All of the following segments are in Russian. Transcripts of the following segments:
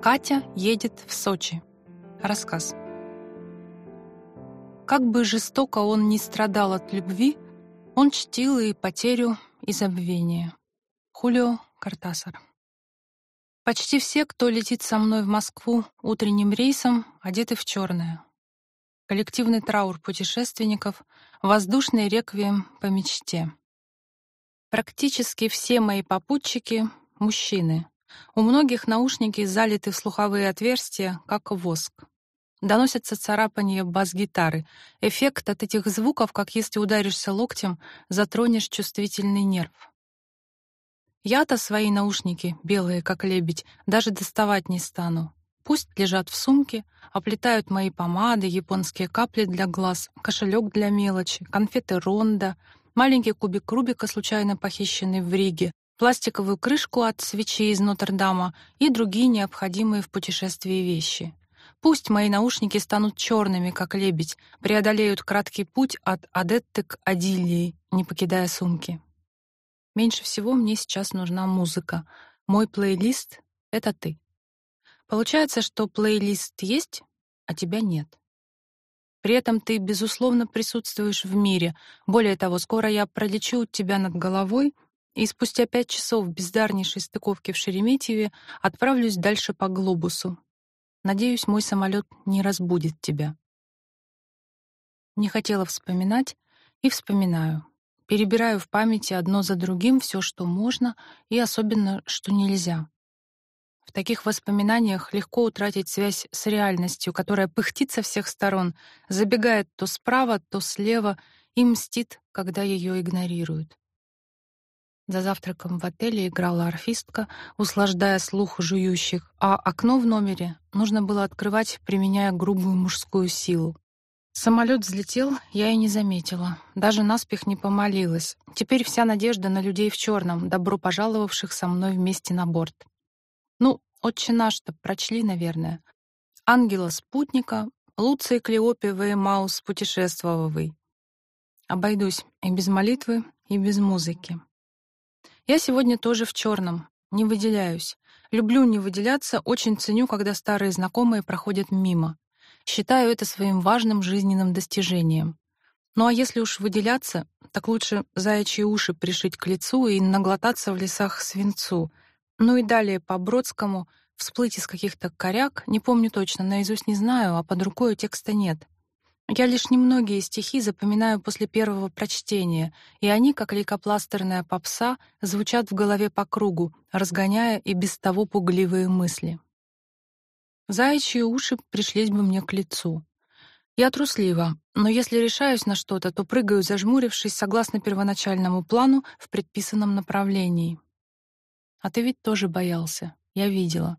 Катя едет в Сочи. Рассказ. Как бы жестоко он ни страдал от любви, он чтил и потерю, и забвение. Хулио Картасар. Почти все, кто летит со мной в Москву утренним рейсом, одеты в черное. Коллективный траур путешественников, воздушный реквием по мечте. Практически все мои попутчики — мужчины, у многих наушники залиты в слуховые отверстия, как воск. Доносятся царапания бас-гитары. Эффект от этих звуков, как если ударишься локтем, затронешь чувствительный нерв. Я-то свои наушники, белые как лебедь, даже доставать не стану. Пусть лежат в сумке, оплетают мои помады, японские капли для глаз, кошелек для мелочи, конфеты Ронда, маленький кубик Рубика, случайно похищенный в Риге, пластиковую крышку от свечей из Нотр-Дама и другие необходимые в путешествии вещи. Пусть мои наушники станут черными, как лебедь, преодолеют краткий путь от Адетты к Адиллии, не покидая сумки. Меньше всего мне сейчас нужна музыка. Мой плейлист — это ты. Получается, что плейлист есть, а тебя нет. При этом ты, безусловно, присутствуешь в мире. Более того, скоро я пролечу тебя над головой — и спустя пять часов бездарнейшей стыковки в Шереметьеве отправлюсь дальше по глобусу. Надеюсь, мой самолет не разбудит тебя. Не хотела вспоминать и вспоминаю. Перебираю в памяти одно за другим все, что можно, и особенно, что нельзя. В таких воспоминаниях легко утратить связь с реальностью, которая пыхтит со всех сторон, забегает то справа, то слева и мстит, когда ее игнорируют. За завтраком в отеле играла арфистка, услаждая слух жующих, а окно в номере нужно было открывать, применяя грубую мужскую силу. Самолет взлетел, я и не заметила. Даже наспех не помолилась. Теперь вся надежда на людей в черном, добро пожаловавших со мной вместе на борт. Ну, отче наш-то прочли, наверное. Ангела-спутника, Луция Клеопе Веймаус путешествовавый. Обойдусь и без молитвы, и без музыки. Я сегодня тоже в черном, не выделяюсь. Люблю не выделяться, очень ценю, когда старые знакомые проходят мимо. Считаю это своим важным жизненным достижением. Ну а если уж выделяться, так лучше заячьи уши пришить к лицу и наглотаться в лесах свинцу. Ну и далее по Бродскому всплыть из каких-то коряк, не помню точно, наизусть не знаю, а под рукой текста нет. Я лишь немногие стихи запоминаю после первого прочтения, и они, как лейкопластерная попса, звучат в голове по кругу, разгоняя и без того пугливые мысли. Заячьи уши пришлись бы мне к лицу. Я труслива, но если решаюсь на что-то, то прыгаю, зажмурившись, согласно первоначальному плану в предписанном направлении. А ты ведь тоже боялся, я видела.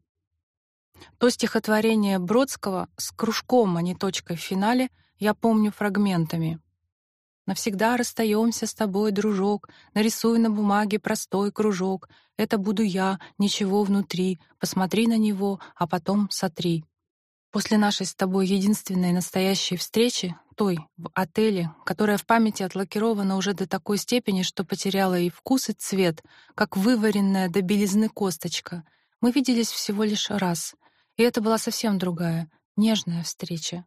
То стихотворение Бродского с кружком, а не точкой в финале — я помню фрагментами. Навсегда расстаемся с тобой, дружок, нарисуй на бумаге простой кружок. Это буду я, ничего внутри, посмотри на него, а потом сотри. После нашей с тобой единственной настоящей встречи, той, в отеле, которая в памяти отлакирована уже до такой степени, что потеряла и вкус, и цвет, как вываренная до белизны косточка, мы виделись всего лишь раз. И это была совсем другая, нежная встреча,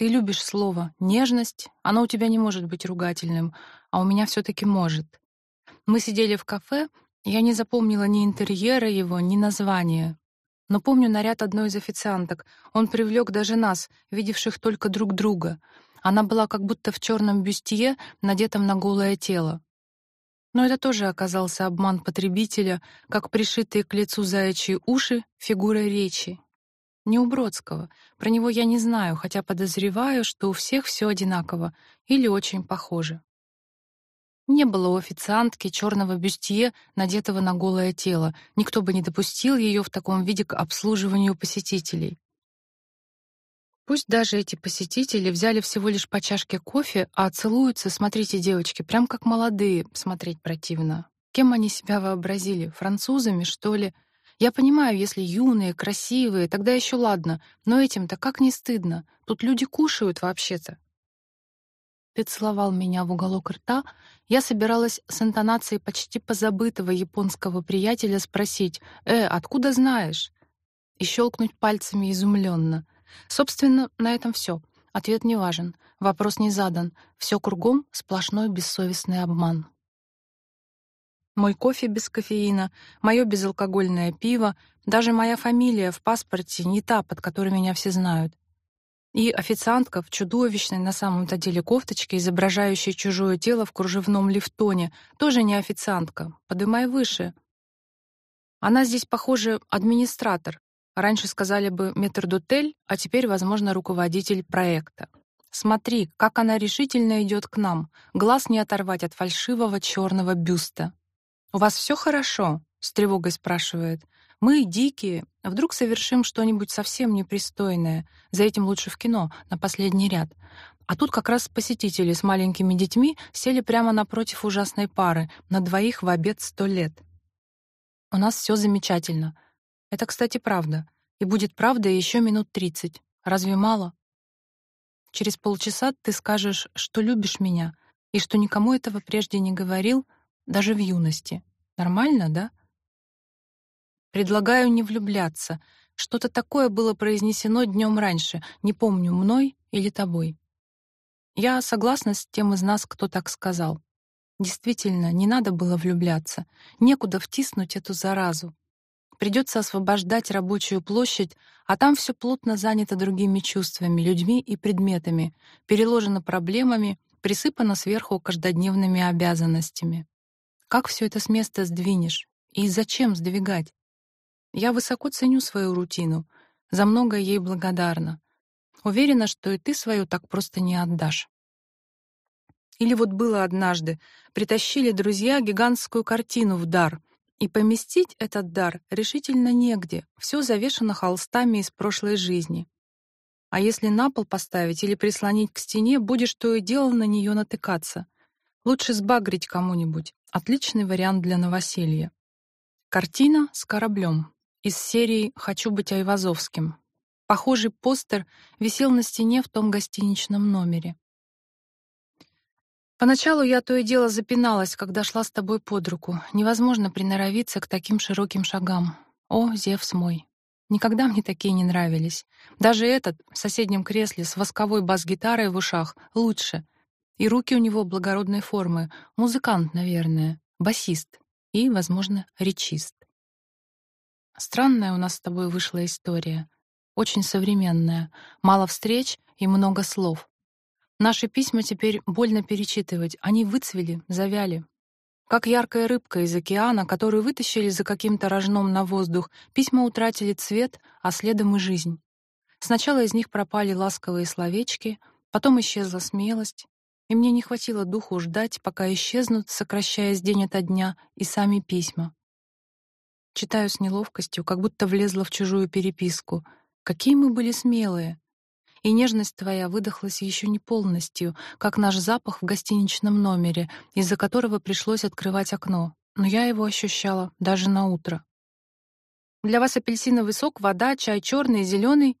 ты любишь слово «нежность», оно у тебя не может быть ругательным, а у меня все таки может. Мы сидели в кафе, я не запомнила ни интерьера его, ни названия. Но помню наряд одной из официанток. Он привлек даже нас, видевших только друг друга. Она была как будто в черном бюстье, надетом на голое тело. Но это тоже оказался обман потребителя, как пришитые к лицу заячьи уши фигурой речи. Не у Бродского. Про него я не знаю, хотя подозреваю, что у всех все одинаково или очень похоже. Не было у официантки черного бюстье, надетого на голое тело. Никто бы не допустил ее в таком виде к обслуживанию посетителей. Пусть даже эти посетители взяли всего лишь по чашке кофе, а целуются, смотрите, девочки, прям как молодые, смотреть противно. Кем они себя вообразили? Французами, что ли? Я понимаю, если юные, красивые, тогда еще ладно, но этим-то как не стыдно. Тут люди кушают вообще-то. Ты целовал меня в уголок рта. Я собиралась с интонацией почти позабытого японского приятеля спросить: "Э, откуда знаешь?" и щелкнуть пальцами изумленно. Собственно, на этом все. Ответ не важен, вопрос не задан. Все кругом сплошной бессовестный обман. Мой кофе без кофеина, мое безалкогольное пиво, даже моя фамилия в паспорте не та, под которой меня все знают. И официантка в чудовищной на самом-то деле кофточке, изображающей чужое тело в кружевном лифтоне, тоже не официантка. Подымай выше. Она здесь, похоже, администратор. Раньше сказали бы метрдотель, а теперь, возможно, руководитель проекта. Смотри, как она решительно идет к нам. Глаз не оторвать от фальшивого черного бюста. У вас все хорошо? с тревогой спрашивает. Мы дикие, вдруг совершим что-нибудь совсем непристойное. За этим лучше в кино, на последний ряд. А тут как раз посетители с маленькими детьми сели прямо напротив ужасной пары, на двоих в обед сто лет. У нас все замечательно. Это, кстати, правда. И будет правда еще минут тридцать. Разве мало? Через полчаса ты скажешь, что любишь меня и что никому этого прежде не говорил, даже в юности. Нормально, да? Предлагаю не влюбляться. Что-то такое было произнесено днем раньше, не помню, мной или тобой. Я согласна с тем из нас, кто так сказал. Действительно, не надо было влюбляться. Некуда втиснуть эту заразу. Придется освобождать рабочую площадь, а там все плотно занято другими чувствами, людьми и предметами, переложено проблемами, присыпано сверху каждодневными обязанностями. Как все это с места сдвинешь? И зачем сдвигать? Я высоко ценю свою рутину, за многое ей благодарна. Уверена, что и ты свою так просто не отдашь. Или вот было однажды, притащили друзья гигантскую картину в дар, и поместить этот дар решительно негде, все завешено холстами из прошлой жизни. А если на пол поставить или прислонить к стене, будешь то и дело на нее натыкаться. Лучше сбагрить кому-нибудь. Отличный вариант для новоселья. Картина с кораблем из серии «Хочу быть Айвазовским». Похожий постер висел на стене в том гостиничном номере. Поначалу я то и дело запиналась, когда шла с тобой под руку. Невозможно приноровиться к таким широким шагам. О, Зевс мой! Никогда мне такие не нравились. Даже этот, в соседнем кресле, с восковой бас-гитарой в ушах, лучше. И руки у него благородной формы. Музыкант, наверное. Басист. И, возможно, речист. Странная у нас с тобой вышла история. Очень современная. Мало встреч и много слов. Наши письма теперь больно перечитывать. Они выцвели, завяли. Как яркая рыбка из океана, которую вытащили за каким-то рожном на воздух, письма утратили цвет, а следом и жизнь. Сначала из них пропали ласковые словечки, потом исчезла смелость, и мне не хватило духу ждать, пока исчезнут, сокращаясь день ото дня, и сами письма. Читаю с неловкостью, как будто влезла в чужую переписку. Какие мы были смелые. И нежность твоя выдохлась еще не полностью, как наш запах в гостиничном номере, из-за которого пришлось открывать окно. Но я его ощущала даже на утро. Для вас апельсиновый сок, вода, чай черный, зеленый.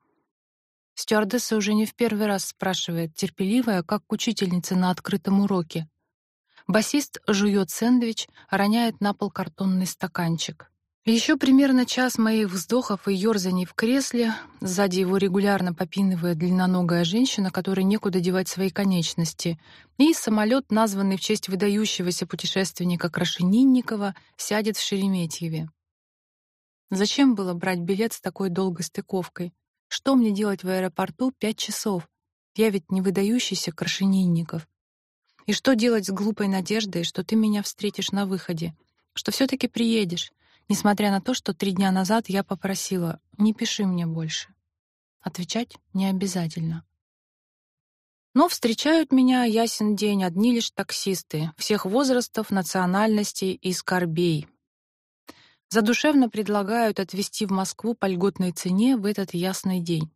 Стюардесса уже не в первый раз спрашивает, терпеливая, как учительница на открытом уроке. Басист жует сэндвич, роняет на пол картонный стаканчик. Еще примерно час моих вздохов и ёрзаний в кресле, сзади его регулярно попинывая длинноногая женщина, которой некуда девать свои конечности, и самолет, названный в честь выдающегося путешественника Крашенинникова, сядет в Шереметьеве. Зачем было брать билет с такой долгой стыковкой? Что мне делать в аэропорту пять часов? Я ведь не выдающийся Крашенинников. И что делать с глупой надеждой, что ты меня встретишь на выходе, что все таки приедешь? несмотря на то, что три дня назад я попросила «не пиши мне больше». Отвечать не обязательно. Но встречают меня, ясен день, одни лишь таксисты, всех возрастов, национальностей и скорбей. Задушевно предлагают отвезти в Москву по льготной цене в этот ясный день.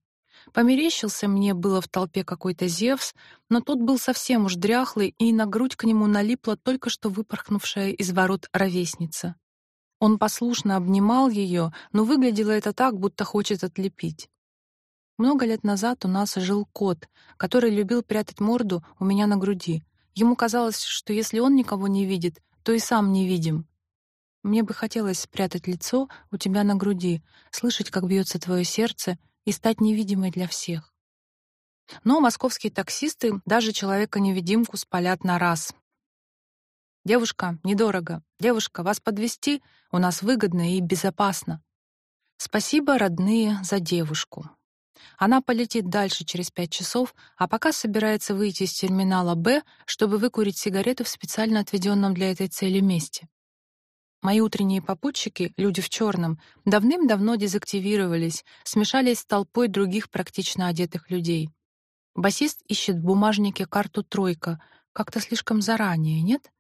Померещился мне было в толпе какой-то Зевс, но тот был совсем уж дряхлый, и на грудь к нему налипла только что выпорхнувшая из ворот ровесница. Он послушно обнимал ее, но выглядело это так, будто хочет отлепить. Много лет назад у нас жил кот, который любил прятать морду у меня на груди. Ему казалось, что если он никого не видит, то и сам не видим. Мне бы хотелось спрятать лицо у тебя на груди, слышать, как бьется твое сердце, и стать невидимой для всех. Но московские таксисты даже человека-невидимку спалят на раз. Девушка, недорого. Девушка, вас подвести у нас выгодно и безопасно. Спасибо, родные, за девушку. Она полетит дальше через пять часов, а пока собирается выйти из терминала Б, чтобы выкурить сигарету в специально отведенном для этой цели месте. Мои утренние попутчики, люди в черном, давным-давно дезактивировались, смешались с толпой других практично одетых людей. Басист ищет в бумажнике карту «тройка», как-то слишком заранее, нет?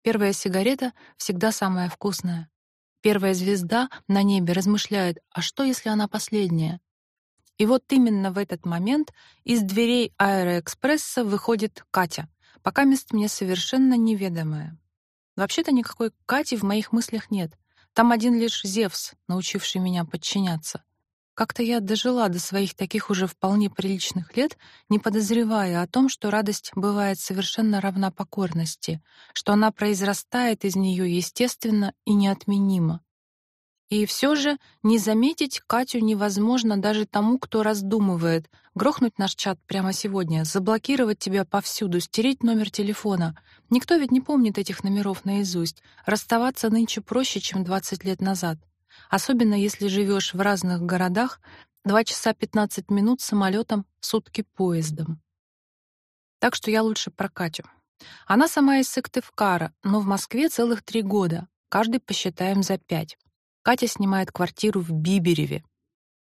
Первая сигарета всегда самая вкусная. Первая звезда на небе размышляет, а что, если она последняя? И вот именно в этот момент из дверей аэроэкспресса выходит Катя, пока мест мне совершенно неведомая. Вообще-то никакой Кати в моих мыслях нет. Там один лишь Зевс, научивший меня подчиняться. Как-то я дожила до своих таких уже вполне приличных лет, не подозревая о том, что радость бывает совершенно равна покорности, что она произрастает из нее естественно и неотменимо. И все же не заметить Катю невозможно даже тому, кто раздумывает грохнуть наш чат прямо сегодня, заблокировать тебя повсюду, стереть номер телефона. Никто ведь не помнит этих номеров наизусть. Расставаться нынче проще, чем 20 лет назад. Особенно если живешь в разных городах, 2 часа 15 минут самолетом, сутки поездом. Так что я лучше про Катю. Она сама из Сыктывкара, но в Москве целых три года. Каждый посчитаем за пять. Катя снимает квартиру в Бибереве.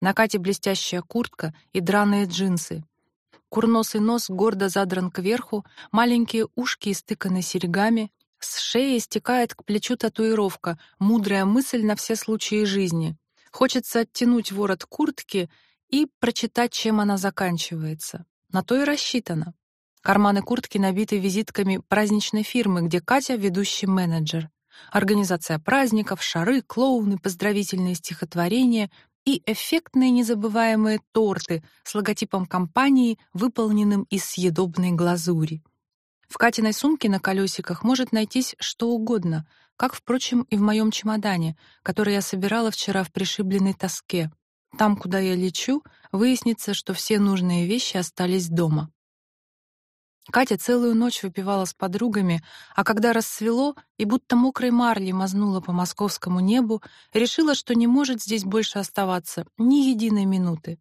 На Кате блестящая куртка и драные джинсы. Курносый нос гордо задран кверху, маленькие ушки истыканы серьгами, с шеи стекает к плечу татуировка, мудрая мысль на все случаи жизни. Хочется оттянуть ворот куртки и прочитать, чем она заканчивается. На то и рассчитано. Карманы куртки набиты визитками праздничной фирмы, где Катя ведущий менеджер. Организация праздников, шары, клоуны, поздравительные стихотворения и эффектные незабываемые торты с логотипом компании, выполненным из съедобной глазури. В Катиной сумке на колесиках может найтись что угодно, как, впрочем, и в моем чемодане, который я собирала вчера в пришибленной тоске. Там, куда я лечу, выяснится, что все нужные вещи остались дома. Катя целую ночь выпивала с подругами, а когда рассвело и будто мокрой марлей мазнула по московскому небу, решила, что не может здесь больше оставаться ни единой минуты.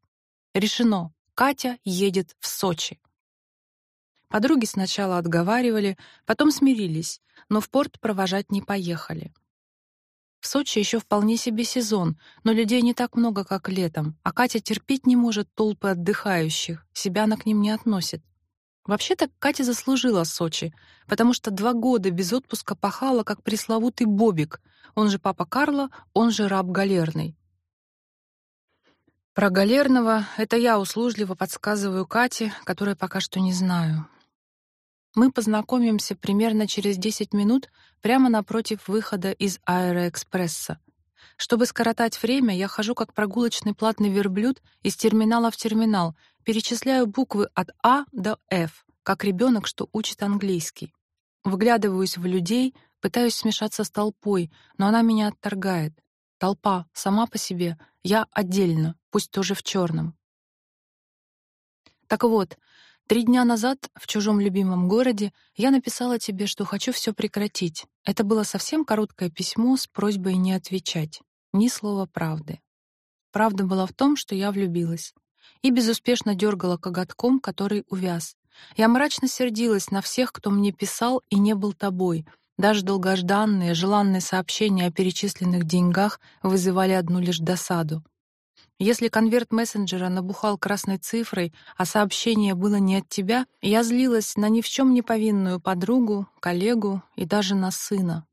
Решено. Катя едет в Сочи. Подруги сначала отговаривали, потом смирились, но в порт провожать не поехали. В Сочи еще вполне себе сезон, но людей не так много, как летом, а Катя терпеть не может толпы отдыхающих, себя она к ним не относит. Вообще-то Катя заслужила Сочи, потому что два года без отпуска пахала, как пресловутый Бобик, он же папа Карла, он же раб галерный. Про галерного это я услужливо подсказываю Кате, которой пока что не знаю. Мы познакомимся примерно через 10 минут прямо напротив выхода из Аэроэкспресса. Чтобы скоротать время, я хожу как прогулочный платный верблюд из терминала в терминал, перечисляю буквы от А до Ф, как ребенок, что учит английский. Вглядываюсь в людей, пытаюсь смешаться с толпой, но она меня отторгает. Толпа сама по себе, я отдельно, пусть тоже в черном. Так вот, три дня назад в чужом любимом городе я написала тебе, что хочу все прекратить. Это было совсем короткое письмо с просьбой не отвечать. Ни слова правды. Правда была в том, что я влюбилась и безуспешно дергала коготком, который увяз. Я мрачно сердилась на всех, кто мне писал и не был тобой. Даже долгожданные, желанные сообщения о перечисленных деньгах вызывали одну лишь досаду. Если конверт мессенджера набухал красной цифрой, а сообщение было не от тебя, я злилась на ни в чем не повинную подругу, коллегу и даже на сына.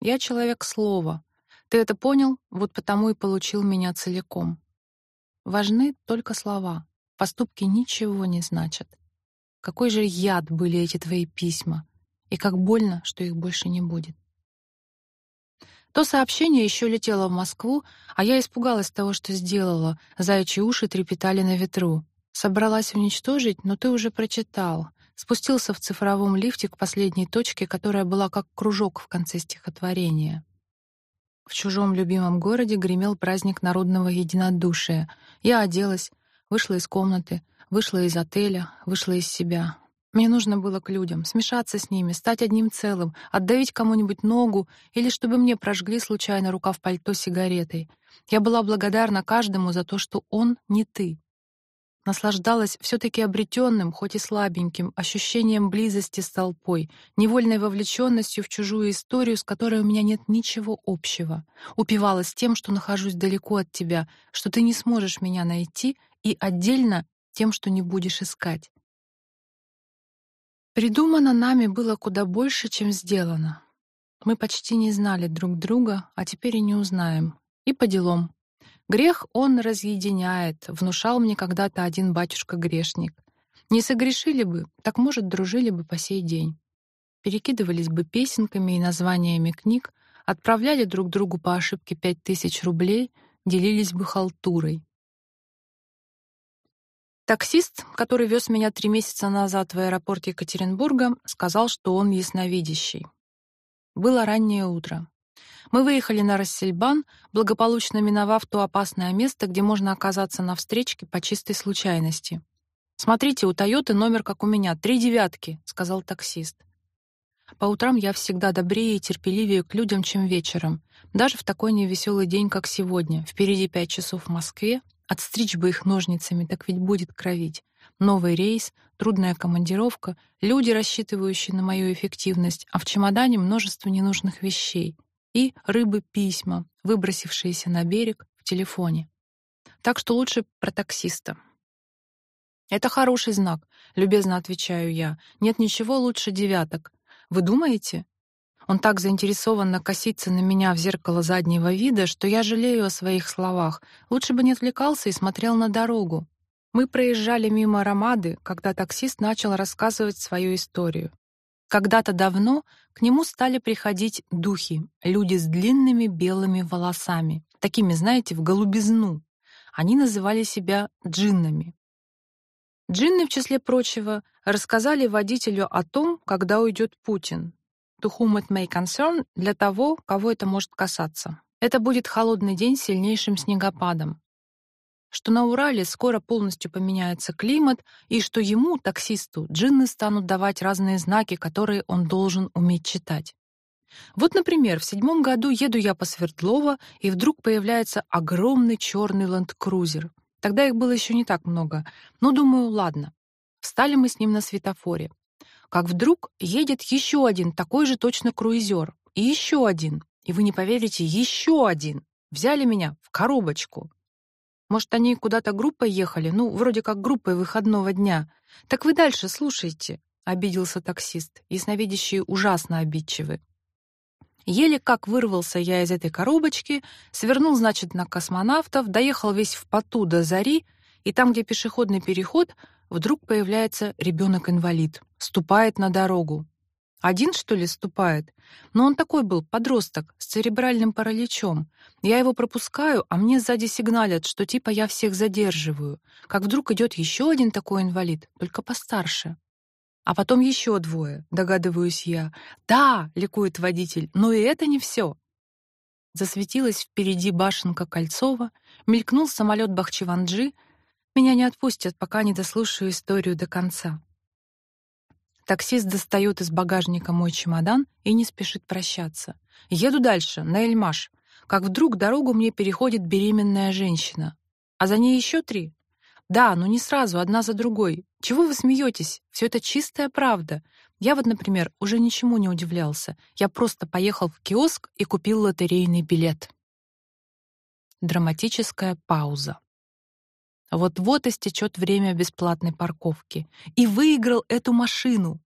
Я человек слова. Ты это понял, вот потому и получил меня целиком. Важны только слова. Поступки ничего не значат. Какой же яд были эти твои письма, и как больно, что их больше не будет. То сообщение еще летело в Москву, а я испугалась того, что сделала. Заячьи уши трепетали на ветру. Собралась уничтожить, но ты уже прочитал. Спустился в цифровом лифте к последней точке, которая была как кружок в конце стихотворения. В чужом любимом городе гремел праздник народного единодушия. Я оделась, вышла из комнаты, вышла из отеля, вышла из себя. Мне нужно было к людям, смешаться с ними, стать одним целым, отдавить кому-нибудь ногу или чтобы мне прожгли случайно рука в пальто сигаретой. Я была благодарна каждому за то, что он не ты. Наслаждалась все таки обретенным, хоть и слабеньким, ощущением близости с толпой, невольной вовлеченностью в чужую историю, с которой у меня нет ничего общего. Упивалась тем, что нахожусь далеко от тебя, что ты не сможешь меня найти, и отдельно тем, что не будешь искать. Придумано нами было куда больше, чем сделано. Мы почти не знали друг друга, а теперь и не узнаем. И по делам. Грех он разъединяет, внушал мне когда-то один батюшка-грешник. Не согрешили бы, так, может, дружили бы по сей день. Перекидывались бы песенками и названиями книг, отправляли друг другу по ошибке пять тысяч рублей, делились бы халтурой. Таксист, который вез меня три месяца назад в аэропорт Екатеринбурга, сказал, что он ясновидящий. Было раннее утро. Мы выехали на Рассельбан, благополучно миновав то опасное место, где можно оказаться на встречке по чистой случайности. «Смотрите, у Тойоты номер, как у меня, три девятки», — сказал таксист. По утрам я всегда добрее и терпеливее к людям, чем вечером. Даже в такой невеселый день, как сегодня. Впереди пять часов в Москве, Отстричь бы их ножницами, так ведь будет кровить. Новый рейс, трудная командировка, люди, рассчитывающие на мою эффективность, а в чемодане множество ненужных вещей. И рыбы-письма, выбросившиеся на берег в телефоне. Так что лучше про таксиста. «Это хороший знак», — любезно отвечаю я. «Нет ничего лучше девяток. Вы думаете?» Он так заинтересованно косится на меня в зеркало заднего вида, что я жалею о своих словах. Лучше бы не отвлекался и смотрел на дорогу. Мы проезжали мимо Ромады, когда таксист начал рассказывать свою историю. Когда-то давно к нему стали приходить духи, люди с длинными белыми волосами, такими, знаете, в голубизну. Они называли себя джиннами. Джинны, в числе прочего, рассказали водителю о том, когда уйдет Путин, to whom it may concern для того, кого это может касаться. Это будет холодный день с сильнейшим снегопадом. Что на Урале скоро полностью поменяется климат, и что ему, таксисту, джинны станут давать разные знаки, которые он должен уметь читать. Вот, например, в седьмом году еду я по Свердлова, и вдруг появляется огромный черный ленд-крузер. Тогда их было еще не так много. Но думаю, ладно. Встали мы с ним на светофоре как вдруг едет еще один такой же точно круизер, и еще один, и вы не поверите, еще один. Взяли меня в коробочку. Может, они куда-то группой ехали, ну, вроде как группой выходного дня. Так вы дальше слушайте, обиделся таксист. Ясновидящие ужасно обидчивы. Еле как вырвался я из этой коробочки, свернул, значит, на космонавтов, доехал весь в поту до зари, и там, где пешеходный переход, вдруг появляется ребенок-инвалид, ступает на дорогу. Один, что ли, ступает? Но он такой был, подросток, с церебральным параличом. Я его пропускаю, а мне сзади сигналят, что типа я всех задерживаю. Как вдруг идет еще один такой инвалид, только постарше. А потом еще двое, догадываюсь я. Да, ликует водитель, но и это не все. Засветилась впереди башенка Кольцова, мелькнул самолет Бахчеванджи, меня не отпустят, пока не дослушаю историю до конца. Таксист достает из багажника мой чемодан и не спешит прощаться. Еду дальше, на Эльмаш. Как вдруг дорогу мне переходит беременная женщина. А за ней еще три. Да, но не сразу, одна за другой. Чего вы смеетесь? Все это чистая правда. Я вот, например, уже ничему не удивлялся. Я просто поехал в киоск и купил лотерейный билет. Драматическая пауза. Вот-вот истечет время бесплатной парковки. И выиграл эту машину.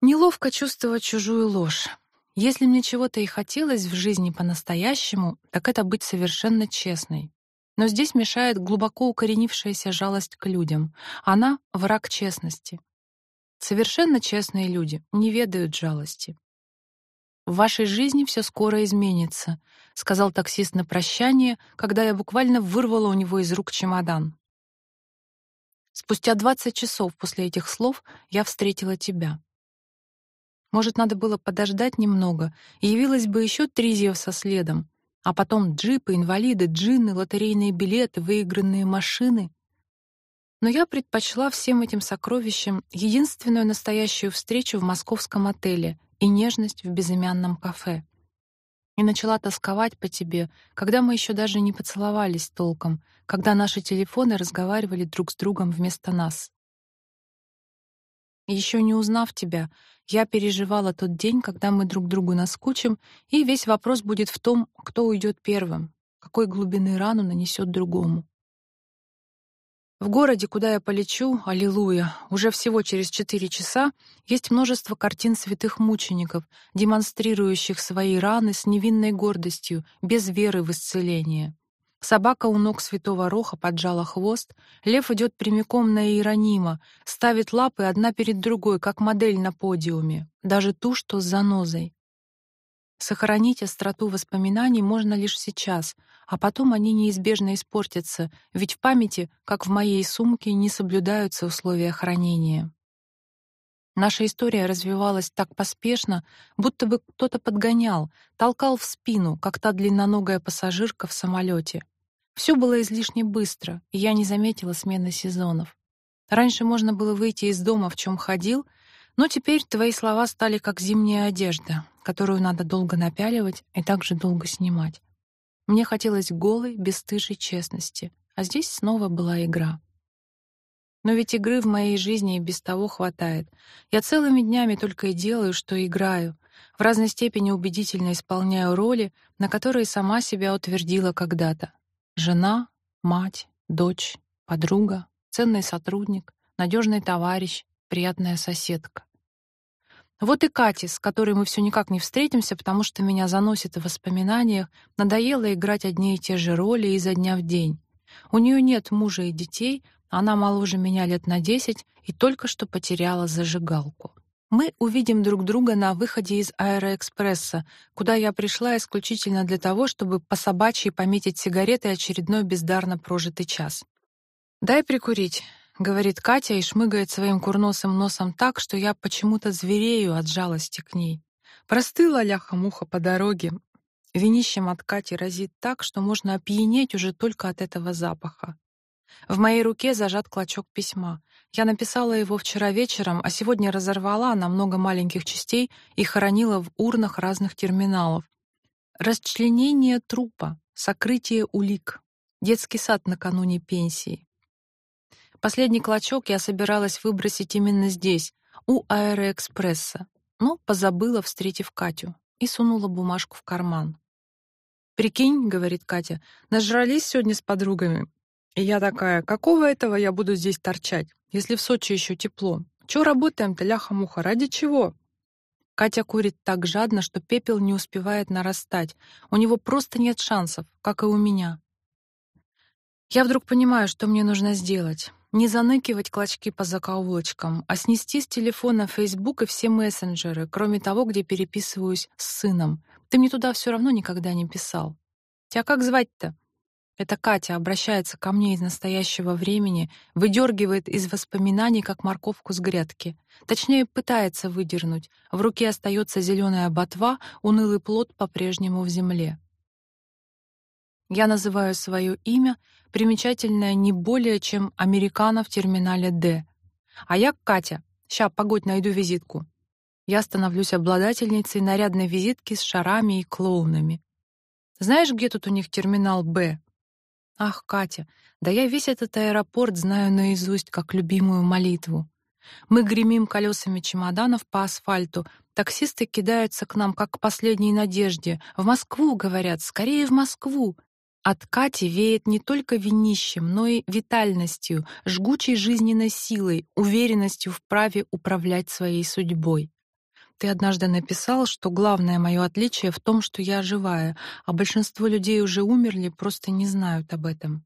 Неловко чувствовать чужую ложь. Если мне чего-то и хотелось в жизни по-настоящему, так это быть совершенно честной. Но здесь мешает глубоко укоренившаяся жалость к людям. Она — враг честности. Совершенно честные люди не ведают жалости. В вашей жизни все скоро изменится, сказал таксист на прощание, когда я буквально вырвала у него из рук чемодан. Спустя 20 часов после этих слов я встретила тебя. Может, надо было подождать немного, и явилось бы еще три Зевса следом, а потом джипы, инвалиды, джинны, лотерейные билеты, выигранные машины. Но я предпочла всем этим сокровищам единственную настоящую встречу в московском отеле и нежность в безымянном кафе. И начала тосковать по тебе, когда мы еще даже не поцеловались толком, когда наши телефоны разговаривали друг с другом вместо нас. Еще не узнав тебя, я переживала тот день, когда мы друг другу наскучим, и весь вопрос будет в том, кто уйдет первым, какой глубины рану нанесет другому. В городе, куда я полечу, аллилуйя, уже всего через четыре часа есть множество картин святых мучеников, демонстрирующих свои раны с невинной гордостью, без веры в исцеление. Собака у ног святого Роха поджала хвост, лев идет прямиком на Иеронима, ставит лапы одна перед другой, как модель на подиуме, даже ту, что с занозой. Сохранить остроту воспоминаний можно лишь сейчас, а потом они неизбежно испортятся, ведь в памяти, как в моей сумке, не соблюдаются условия хранения. Наша история развивалась так поспешно, будто бы кто-то подгонял, толкал в спину, как та длинноногая пассажирка в самолете. Все было излишне быстро, и я не заметила смены сезонов. Раньше можно было выйти из дома, в чем ходил, но теперь твои слова стали как зимняя одежда, которую надо долго напяливать и также долго снимать. Мне хотелось голой, бесстыжей честности, а здесь снова была игра. Но ведь игры в моей жизни и без того хватает. Я целыми днями только и делаю, что играю, в разной степени убедительно исполняю роли, на которые сама себя утвердила когда-то. Жена, мать, дочь, подруга, ценный сотрудник, надежный товарищ, приятная соседка. Вот и Кате, с которой мы все никак не встретимся, потому что меня заносит в воспоминаниях, надоело играть одни и те же роли изо дня в день. У нее нет мужа и детей, она моложе меня лет на десять и только что потеряла зажигалку. Мы увидим друг друга на выходе из Аэроэкспресса, куда я пришла исключительно для того, чтобы по собачьи пометить сигаретой очередной бездарно прожитый час. «Дай прикурить», — говорит Катя и шмыгает своим курносым носом так, что я почему-то зверею от жалости к ней. Простыла ляха-муха по дороге. Винищем от Кати разит так, что можно опьянеть уже только от этого запаха. В моей руке зажат клочок письма. Я написала его вчера вечером, а сегодня разорвала на много маленьких частей и хоронила в урнах разных терминалов. Расчленение трупа, сокрытие улик, детский сад накануне пенсии. Последний клочок я собиралась выбросить именно здесь, у Аэроэкспресса, но позабыла, встретив Катю, и сунула бумажку в карман. «Прикинь», — говорит Катя, — «нажрались сегодня с подругами». И я такая, какого этого я буду здесь торчать, если в Сочи еще тепло? Чё работаем-то, ляха-муха, ради чего? Катя курит так жадно, что пепел не успевает нарастать. У него просто нет шансов, как и у меня. Я вдруг понимаю, что мне нужно сделать. Не заныкивать клочки по закоулочкам, а снести с телефона Facebook и все мессенджеры, кроме того, где переписываюсь с сыном. Ты мне туда все равно никогда не писал. Тебя как звать-то? Это Катя обращается ко мне из настоящего времени, выдергивает из воспоминаний, как морковку с грядки. Точнее, пытается выдернуть. В руке остается зеленая ботва, унылый плод по-прежнему в земле. Я называю свое имя, примечательное не более, чем американо в терминале «Д». А я Катя. Ща, погодь, найду визитку. Я становлюсь обладательницей нарядной визитки с шарами и клоунами. Знаешь, где тут у них терминал «Б»? Ах, Катя, да я весь этот аэропорт знаю наизусть, как любимую молитву. Мы гремим колесами чемоданов по асфальту, таксисты кидаются к нам, как к последней надежде. В Москву, говорят, скорее в Москву. От Кати веет не только винищем, но и витальностью, жгучей жизненной силой, уверенностью в праве управлять своей судьбой. Ты однажды написал, что главное мое отличие в том, что я живая, а большинство людей уже умерли, просто не знают об этом.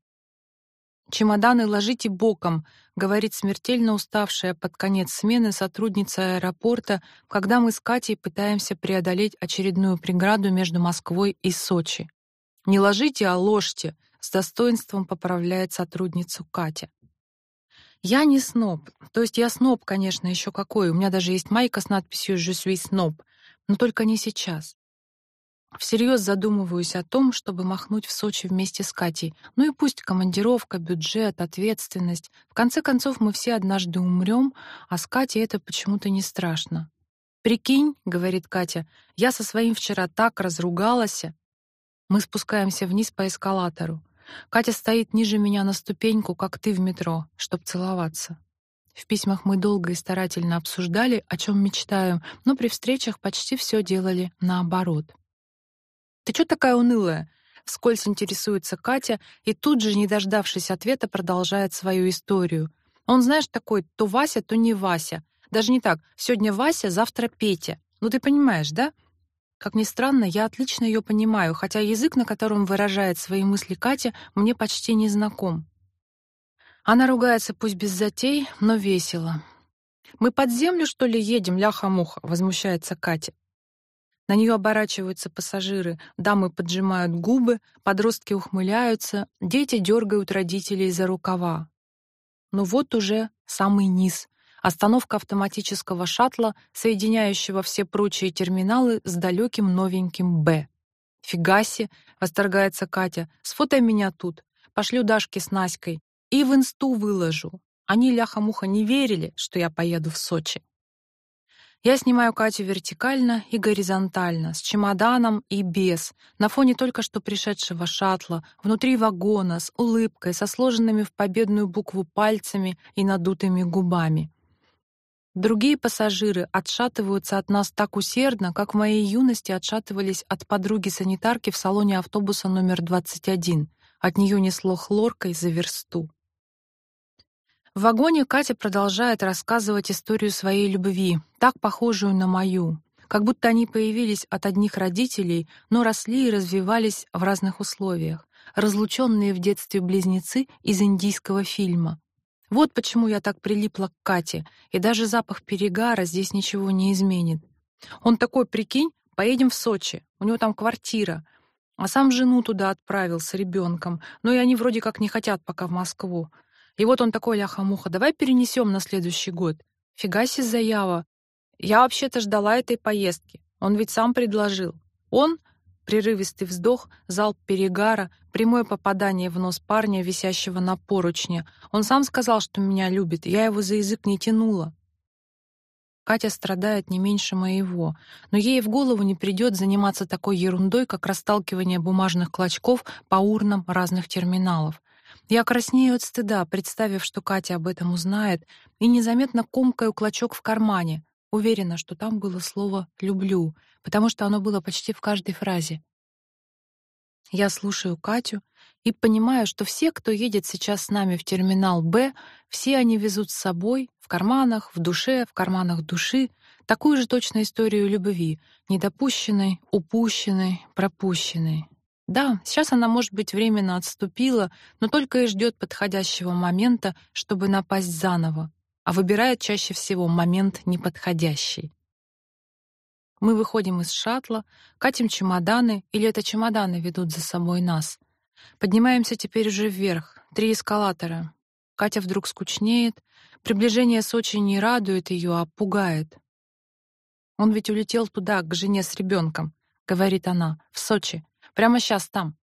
«Чемоданы ложите боком», — говорит смертельно уставшая под конец смены сотрудница аэропорта, когда мы с Катей пытаемся преодолеть очередную преграду между Москвой и Сочи. Не ложите, а ложьте, с достоинством поправляет сотрудницу Катя. Я не сноб. То есть я сноб, конечно, еще какой. У меня даже есть майка с надписью «Je suis сноб». Но только не сейчас. Всерьез задумываюсь о том, чтобы махнуть в Сочи вместе с Катей. Ну и пусть командировка, бюджет, ответственность. В конце концов, мы все однажды умрем, а с Катей это почему-то не страшно. «Прикинь», — говорит Катя, — «я со своим вчера так разругалась». Мы спускаемся вниз по эскалатору. Катя стоит ниже меня на ступеньку, как ты в метро, чтоб целоваться. В письмах мы долго и старательно обсуждали, о чем мечтаем, но при встречах почти все делали наоборот. «Ты что такая унылая?» — вскользь интересуется Катя, и тут же, не дождавшись ответа, продолжает свою историю. Он, знаешь, такой то Вася, то не Вася. Даже не так. Сегодня Вася, завтра Петя. Ну ты понимаешь, да? Как ни странно, я отлично ее понимаю, хотя язык, на котором выражает свои мысли Катя, мне почти не знаком. Она ругается пусть без затей, но весело. Мы под землю что ли едем, ляха-муха, возмущается Катя. На нее оборачиваются пассажиры, дамы поджимают губы, подростки ухмыляются, дети дергают родителей за рукава. Но вот уже самый низ, Остановка автоматического шаттла, соединяющего все прочие терминалы с далеким новеньким «Б». «Фигаси!» — восторгается Катя. «Сфотай меня тут. Пошлю Дашке с Наськой. И в инсту выложу. Они, ляха-муха, не верили, что я поеду в Сочи». Я снимаю Катю вертикально и горизонтально, с чемоданом и без, на фоне только что пришедшего шаттла, внутри вагона, с улыбкой, со сложенными в победную букву пальцами и надутыми губами. Другие пассажиры отшатываются от нас так усердно, как в моей юности отшатывались от подруги-санитарки в салоне автобуса номер 21. От нее несло хлоркой за версту. В вагоне Катя продолжает рассказывать историю своей любви, так похожую на мою, как будто они появились от одних родителей, но росли и развивались в разных условиях, разлученные в детстве близнецы из индийского фильма. Вот почему я так прилипла к Кате, и даже запах перегара здесь ничего не изменит. Он такой, прикинь, поедем в Сочи, у него там квартира, а сам жену туда отправил с ребенком, но и они вроде как не хотят пока в Москву. И вот он такой, ляха-муха, давай перенесем на следующий год. Фига себе заява. Я вообще-то ждала этой поездки. Он ведь сам предложил. Он Прерывистый вздох, залп перегара, прямое попадание в нос парня, висящего на поручне. Он сам сказал, что меня любит, я его за язык не тянула. Катя страдает не меньше моего, но ей в голову не придет заниматься такой ерундой, как расталкивание бумажных клочков по урнам разных терминалов. Я краснею от стыда, представив, что Катя об этом узнает, и незаметно комкаю клочок в кармане. Уверена, что там было слово «люблю», потому что оно было почти в каждой фразе. Я слушаю Катю и понимаю, что все, кто едет сейчас с нами в терминал «Б», все они везут с собой, в карманах, в душе, в карманах души, такую же точно историю любви, недопущенной, упущенной, пропущенной. Да, сейчас она, может быть, временно отступила, но только и ждет подходящего момента, чтобы напасть заново, а выбирает чаще всего момент неподходящий. Мы выходим из шаттла, катим чемоданы, или это чемоданы ведут за собой нас. Поднимаемся теперь уже вверх, три эскалатора. Катя вдруг скучнеет, приближение Сочи не радует ее, а пугает. Он ведь улетел туда, к жене с ребенком, говорит она, в Сочи, прямо сейчас там.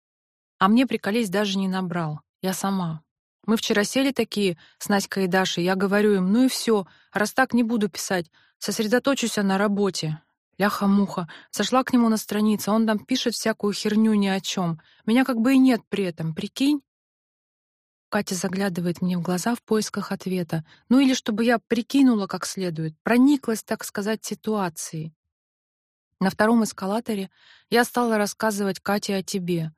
А мне приколись даже не набрал, я сама. Мы вчера сели такие с Наськой и Дашей, я говорю им, ну и все, раз так не буду писать, сосредоточусь на работе. Ляха-муха, зашла к нему на страницу, он там пишет всякую херню ни о чем. Меня как бы и нет при этом, прикинь? Катя заглядывает мне в глаза в поисках ответа. Ну или чтобы я прикинула как следует, прониклась, так сказать, ситуацией. На втором эскалаторе я стала рассказывать Кате о тебе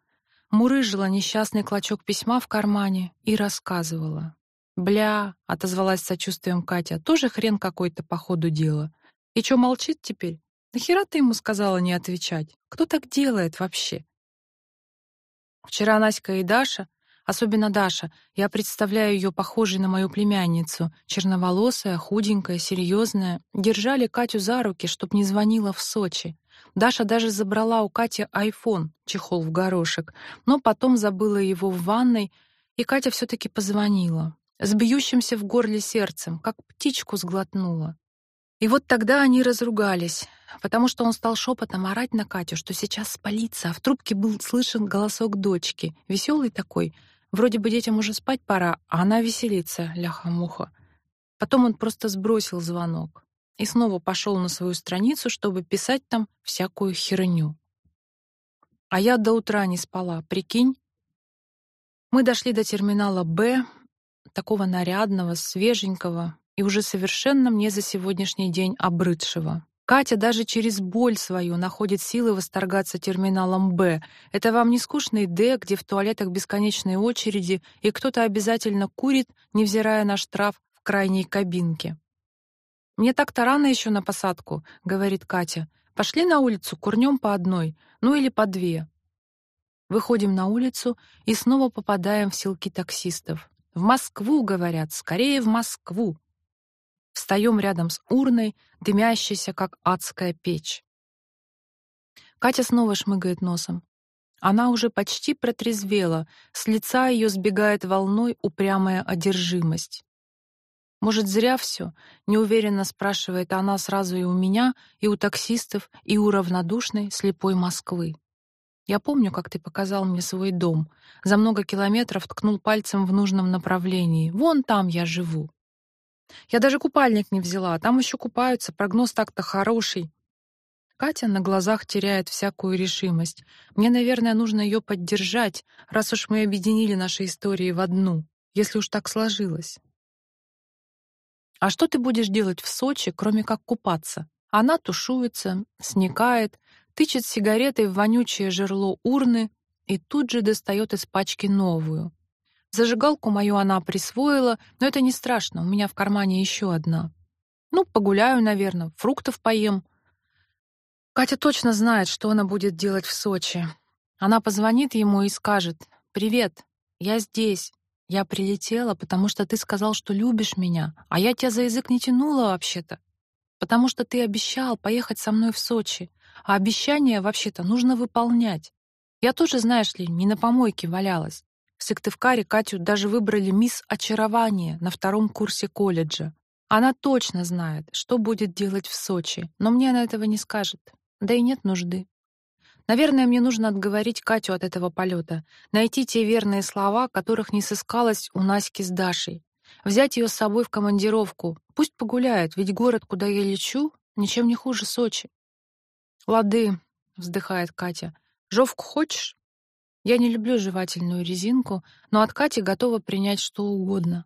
мурыжила несчастный клочок письма в кармане и рассказывала. «Бля», — отозвалась сочувствием Катя, — «тоже хрен какой-то по ходу дела. И чё молчит теперь? Нахера ты ему сказала не отвечать? Кто так делает вообще?» Вчера Наська и Даша Особенно Даша. Я представляю ее похожей на мою племянницу, черноволосая, худенькая, серьезная, держали Катю за руки, чтоб не звонила в Сочи. Даша даже забрала у Кати айфон, чехол в горошек, но потом забыла его в ванной, и Катя все таки позвонила. с бьющимся в горле сердцем, как птичку сглотнула. И вот тогда они разругались, потому что он стал шепотом орать на Катю, что сейчас спалится, а в трубке был слышен голосок дочки, веселый такой, вроде бы детям уже спать пора, а она веселится, ляха-муха. Потом он просто сбросил звонок и снова пошел на свою страницу, чтобы писать там всякую херню. А я до утра не спала, прикинь? Мы дошли до терминала «Б», такого нарядного, свеженького и уже совершенно мне за сегодняшний день обрыдшего. Катя даже через боль свою находит силы восторгаться терминалом «Б». Это вам не скучный «Д», где в туалетах бесконечные очереди, и кто-то обязательно курит, невзирая на штраф в крайней кабинке. «Мне так-то рано еще на посадку», — говорит Катя. «Пошли на улицу, курнем по одной, ну или по две». Выходим на улицу и снова попадаем в селки таксистов. В Москву, говорят, скорее в Москву. Встаем рядом с урной, дымящейся, как адская печь. Катя снова шмыгает носом. Она уже почти протрезвела, с лица ее сбегает волной упрямая одержимость. Может, зря все? неуверенно спрашивает она сразу и у меня, и у таксистов, и у равнодушной слепой Москвы. Я помню, как ты показал мне свой дом. За много километров ткнул пальцем в нужном направлении. Вон там я живу. Я даже купальник не взяла, там еще купаются, прогноз так-то хороший. Катя на глазах теряет всякую решимость. Мне, наверное, нужно ее поддержать, раз уж мы объединили наши истории в одну, если уж так сложилось. А что ты будешь делать в Сочи, кроме как купаться? Она тушуется, сникает, тычет сигаретой в вонючее жерло урны и тут же достает из пачки новую. Зажигалку мою она присвоила, но это не страшно, у меня в кармане еще одна. Ну, погуляю, наверное, фруктов поем. Катя точно знает, что она будет делать в Сочи. Она позвонит ему и скажет: "Привет, я здесь. Я прилетела, потому что ты сказал, что любишь меня, а я тебя за язык не тянула вообще-то, потому что ты обещал поехать со мной в Сочи. А обещания вообще-то нужно выполнять. Я тоже, знаешь ли, не на помойке валялась. В Сыктывкаре Катю даже выбрали мисс очарование на втором курсе колледжа. Она точно знает, что будет делать в Сочи, но мне она этого не скажет. Да и нет нужды. Наверное, мне нужно отговорить Катю от этого полета, найти те верные слова, которых не сыскалось у Наськи с Дашей, взять ее с собой в командировку. Пусть погуляет, ведь город, куда я лечу, ничем не хуже Сочи. Лады, вздыхает Катя. Жовку хочешь? Я не люблю жевательную резинку, но от Кати готова принять что угодно.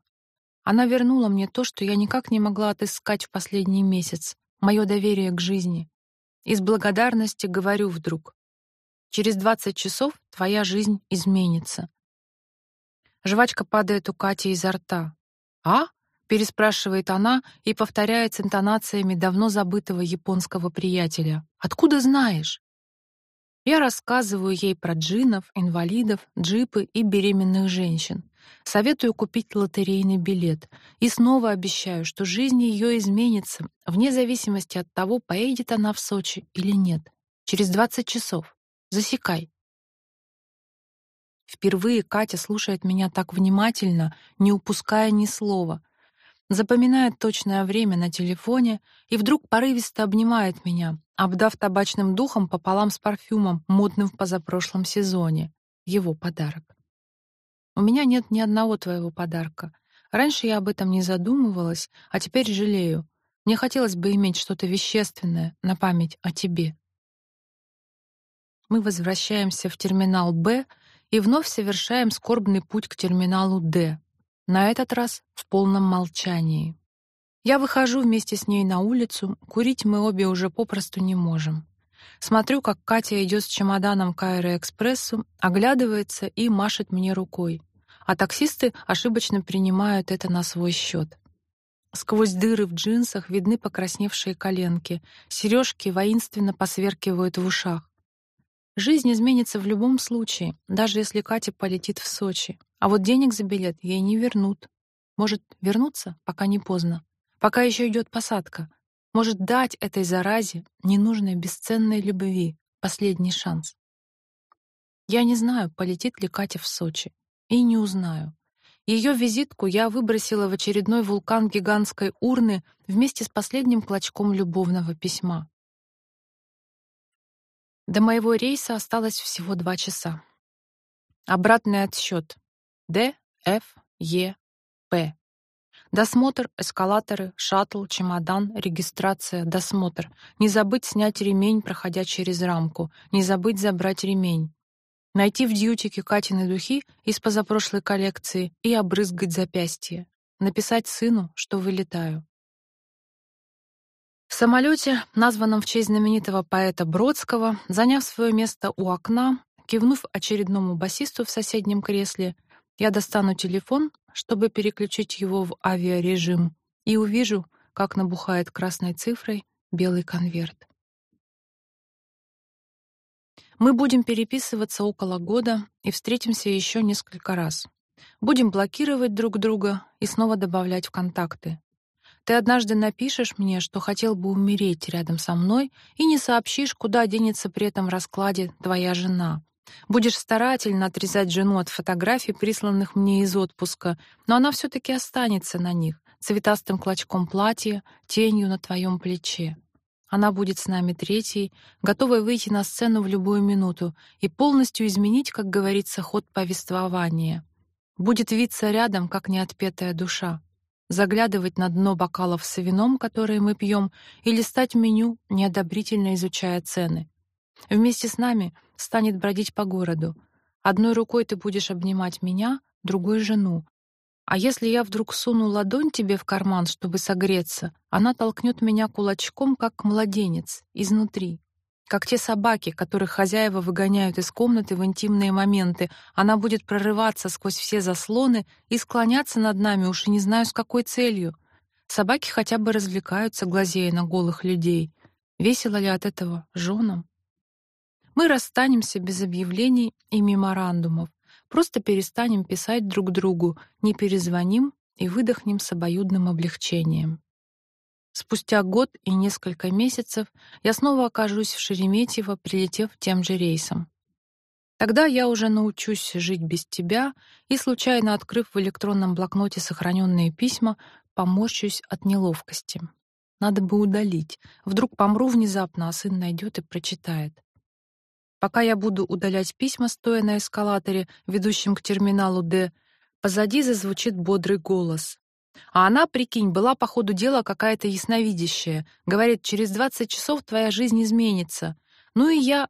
Она вернула мне то, что я никак не могла отыскать в последний месяц мое доверие к жизни. И с благодарности говорю вдруг: через двадцать часов твоя жизнь изменится. Жвачка падает у Кати изо рта. А? переспрашивает она и повторяет с интонациями давно забытого японского приятеля. Откуда знаешь? Я рассказываю ей про джинов, инвалидов, джипы и беременных женщин. Советую купить лотерейный билет и снова обещаю, что жизнь ее изменится вне зависимости от того, поедет она в Сочи или нет. Через 20 часов. Засекай. Впервые Катя слушает меня так внимательно, не упуская ни слова запоминает точное время на телефоне и вдруг порывисто обнимает меня, обдав табачным духом пополам с парфюмом, модным в позапрошлом сезоне. Его подарок. У меня нет ни одного твоего подарка. Раньше я об этом не задумывалась, а теперь жалею. Мне хотелось бы иметь что-то вещественное на память о тебе. Мы возвращаемся в терминал Б и вновь совершаем скорбный путь к терминалу Д. На этот раз в полном молчании. Я выхожу вместе с ней на улицу, курить мы обе уже попросту не можем. Смотрю, как Катя идет с чемоданом к Аэроэкспрессу, оглядывается и машет мне рукой. А таксисты ошибочно принимают это на свой счет. Сквозь дыры в джинсах видны покрасневшие коленки, сережки воинственно посверкивают в ушах. Жизнь изменится в любом случае, даже если Катя полетит в Сочи. А вот денег за билет ей не вернут. Может, вернуться, пока не поздно. Пока еще идет посадка. Может, дать этой заразе ненужной бесценной любви последний шанс. Я не знаю, полетит ли Катя в Сочи. И не узнаю. Ее визитку я выбросила в очередной вулкан гигантской урны вместе с последним клочком любовного письма. До моего рейса осталось всего два часа. Обратный отсчет. Д, Ф, Е, П. Досмотр, эскалаторы, шаттл, чемодан, регистрация, досмотр. Не забыть снять ремень, проходя через рамку. Не забыть забрать ремень. Найти в дьютике Катины духи из позапрошлой коллекции и обрызгать запястье. Написать сыну, что вылетаю. Самолете, названном в честь знаменитого поэта Бродского, заняв свое место у окна, кивнув очередному басисту в соседнем кресле, я достану телефон, чтобы переключить его в авиарежим, и увижу, как набухает красной цифрой белый конверт. Мы будем переписываться около года и встретимся еще несколько раз. Будем блокировать друг друга и снова добавлять в контакты. Ты однажды напишешь мне, что хотел бы умереть рядом со мной, и не сообщишь, куда денется при этом раскладе твоя жена. Будешь старательно отрезать жену от фотографий, присланных мне из отпуска, но она все таки останется на них, цветастым клочком платья, тенью на твоем плече. Она будет с нами третьей, готовой выйти на сцену в любую минуту и полностью изменить, как говорится, ход повествования. Будет виться рядом, как неотпетая душа, заглядывать на дно бокалов с вином, которые мы пьем, и листать меню, неодобрительно изучая цены. Вместе с нами станет бродить по городу. Одной рукой ты будешь обнимать меня, другой жену, а если я вдруг суну ладонь тебе в карман, чтобы согреться, она толкнет меня кулачком, как младенец, изнутри. Как те собаки, которых хозяева выгоняют из комнаты в интимные моменты, она будет прорываться сквозь все заслоны и склоняться над нами, уж и не знаю с какой целью. Собаки хотя бы развлекаются, глазея на голых людей. Весело ли от этого женам? Мы расстанемся без объявлений и меморандумов. Просто перестанем писать друг другу, не перезвоним и выдохнем с обоюдным облегчением. Спустя год и несколько месяцев я снова окажусь в Шереметьево, прилетев тем же рейсом. Тогда я уже научусь жить без тебя и, случайно открыв в электронном блокноте сохраненные письма, поморщусь от неловкости. Надо бы удалить. Вдруг помру внезапно, а сын найдет и прочитает. Пока я буду удалять письма, стоя на эскалаторе, ведущем к терминалу Д, позади зазвучит бодрый голос. А она, прикинь, была по ходу дела какая-то ясновидящая. Говорит, через 20 часов твоя жизнь изменится. Ну и я...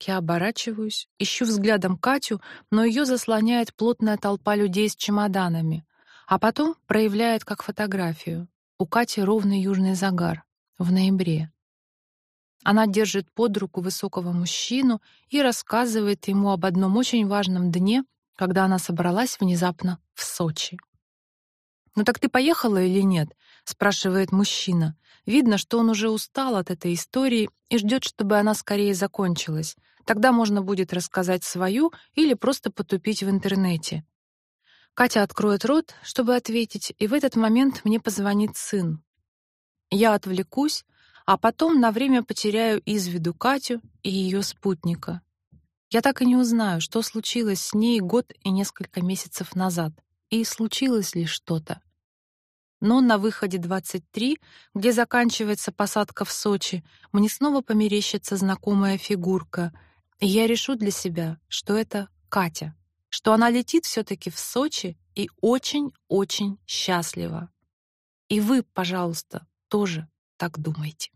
Я оборачиваюсь, ищу взглядом Катю, но ее заслоняет плотная толпа людей с чемоданами. А потом проявляет как фотографию. У Кати ровный южный загар. В ноябре. Она держит под руку высокого мужчину и рассказывает ему об одном очень важном дне, когда она собралась внезапно в Сочи. «Ну так ты поехала или нет?» — спрашивает мужчина. Видно, что он уже устал от этой истории и ждет, чтобы она скорее закончилась. Тогда можно будет рассказать свою или просто потупить в интернете. Катя откроет рот, чтобы ответить, и в этот момент мне позвонит сын. Я отвлекусь, а потом на время потеряю из виду Катю и ее спутника. Я так и не узнаю, что случилось с ней год и несколько месяцев назад, и случилось ли что-то. Но на выходе 23, где заканчивается посадка в Сочи, мне снова померещится знакомая фигурка, и я решу для себя, что это Катя, что она летит все таки в Сочи и очень-очень счастлива. И вы, пожалуйста, тоже так думайте.